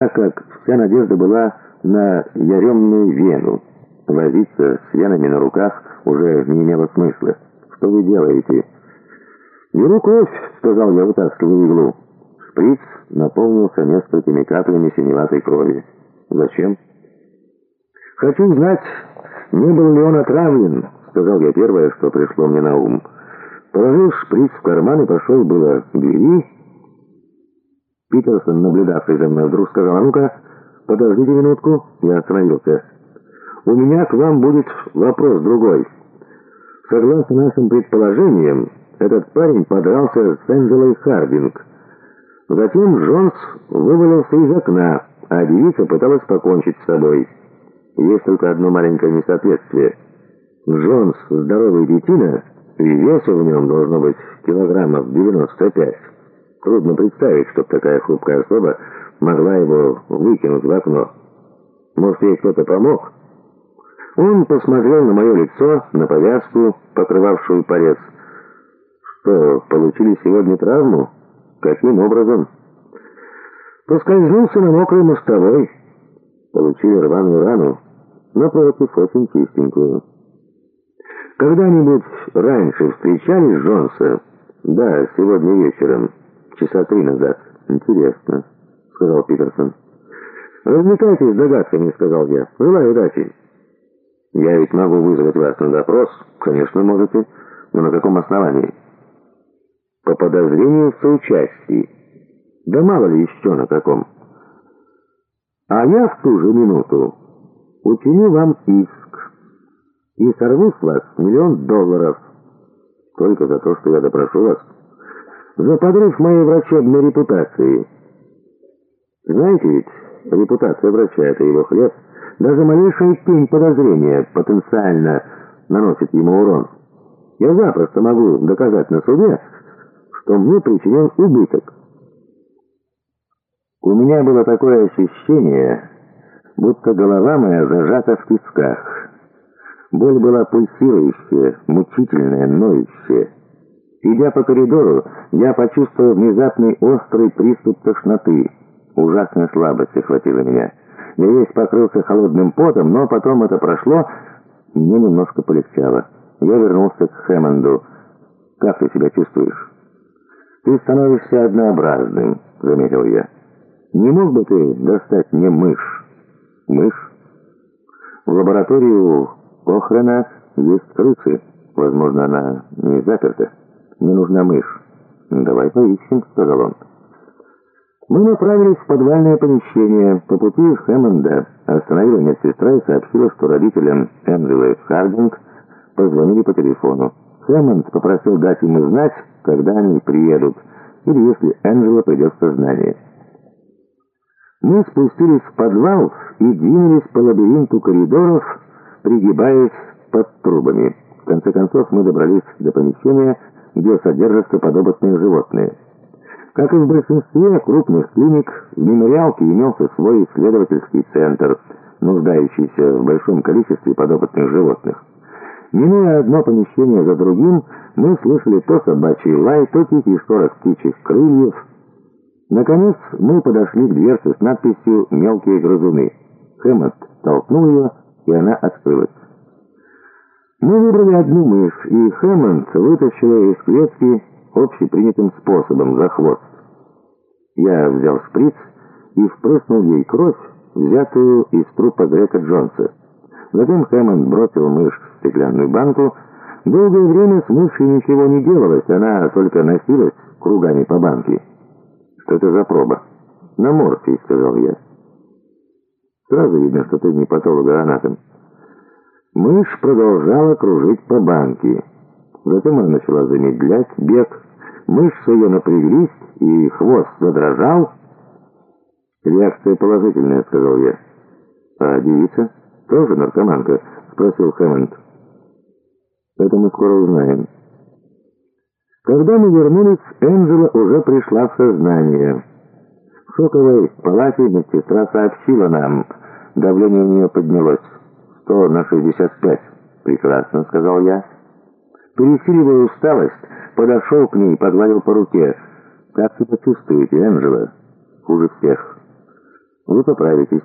так как вся надежда была на яремную вену. Возиться с венами на руках уже не имело смысла. «Что вы делаете?» «Беру кровь», — сказал я, вытаскивая иглу. Шприц наполнился несколькими каплями синеватой крови. «Зачем?» «Хочу знать, не был ли он отравлен», — сказал я первое, что пришло мне на ум. Положил шприц в карман и пошел было к двери, Питерсон, наблюдавший за мной, вдруг сказал, «А ну-ка, подождите минутку». Я остановился. «У меня к вам будет вопрос другой. Согласно нашим предположениям, этот парень подрался с Энджелой Хардинг. Затем Джонс вывалился из окна, а девица пыталась покончить с собой. Есть только одно маленькое несоответствие. Джонс здоровый детина, и веса в нем должно быть килограммов 95. Трудно представить, чтоб такая хрупкая особа могла его выкинуть в окно. Может, ей кто-то помог? Он посмотрел на мое лицо, на повязку, покрывавшую порез. Что, получили сегодня травму? Каким образом? Поскользнулся на мокрой мостовой. Получили рваную рану. Напротив, очень чистенькую. Когда-нибудь раньше встречались Джонса? Да, сегодня вечером часа три назад. Интересно, сказал Питерсон. Развлекайтесь догадками, сказал я. Желаю удачи. Я ведь могу вызвать вас на допрос. Конечно, можете. Но на каком основании? По подозрению в соучастии. Да мало ли еще на каком. А я в ту же минуту учиню вам иск и сорву с вас миллион долларов. Только за то, что я допрошу вас за подрыв моей врачебной репутации. Знаете ведь, репутация врача — это его хлеб. Даже малейшая тень подозрения потенциально наносит ему урон. Я запросто могу доказать на суде, что мне причинен убыток. У меня было такое ощущение, будто голова моя зажата в тисках. Боль была пульсирующая, мучительная, ноющая. Идя по коридору, я почувствовал внезапный острый приступ тошноты. Ужасная слабость охватила меня. Я весь покрылся холодным потом, но потом это прошло, и мне немножко полегчало. Я вернулся к Хэммонду. «Как ты себя чувствуешь?» «Ты становишься однообразным», — заметил я. «Не мог бы ты достать мне мышь?» «Мышь?» «В лаборатории у Кохрена есть крысы. Возможно, она не заперта». Мне нужна мышь». «Давай поищем», — сказал он. Мы направились в подвальное помещение. По пути Хэммонда остановила медсестра и сообщила, что родителям Энджелы Хардинг позвонили по телефону. Хэммонд попросил дать ему знать, когда они приедут, или если Энджела придет в сознание. Мы спустились в подвал и двинулись по лабиринту коридоров, пригибаясь под трубами. В конце концов мы добрались до помещения, где содержатся подопытные животные. Как и в большинстве крупных клиник, в мемориалке имелся свой исследовательский центр, нуждающийся в большом количестве подопытных животных. Минуя одно помещение за другим, мы слышали то собачий лай, то тихий шорох птичьих крыльев. Наконец мы подошли к дверце с надписью «Мелкие грызуны». Хэммот толкнул ее, и она открылась. Мы выбрали одну мышь, и Хэммонд вытащил ее из клетки общепринятым способом, за хвост. Я взял шприц и впрыснул ей кровь, взятую из трупа Грека Джонса. Затем Хэммонд бросил мышь в стеклянную банку. Долгое время с мышью ничего не делалось, она только носилась кругами по банке. «Что это за проба?» «На морфий», — сказал я. «Сразу видно, что ты не патологоанатом». Мышь продолжала кружить по банке. Затем она начала замедлять бег. Мышцы ее напряглись, и хвост задрожал. «Реакция положительная», — сказал я. «А девица? Тоже наркоманка?» — спросил Хэммонд. «Это мы скоро узнаем». Когда мы вернулись, Энджела уже пришла в сознание. В шоковой палате медсестра сообщила нам, давление у нее поднялось. «Сто на шестьдесят пять». «Прекрасно», — сказал я. Пересиливая усталость, подошел к ней погладил по руке. «Как себя чувствуете, Энджела?» «Хуже всех». Вы поправитесь.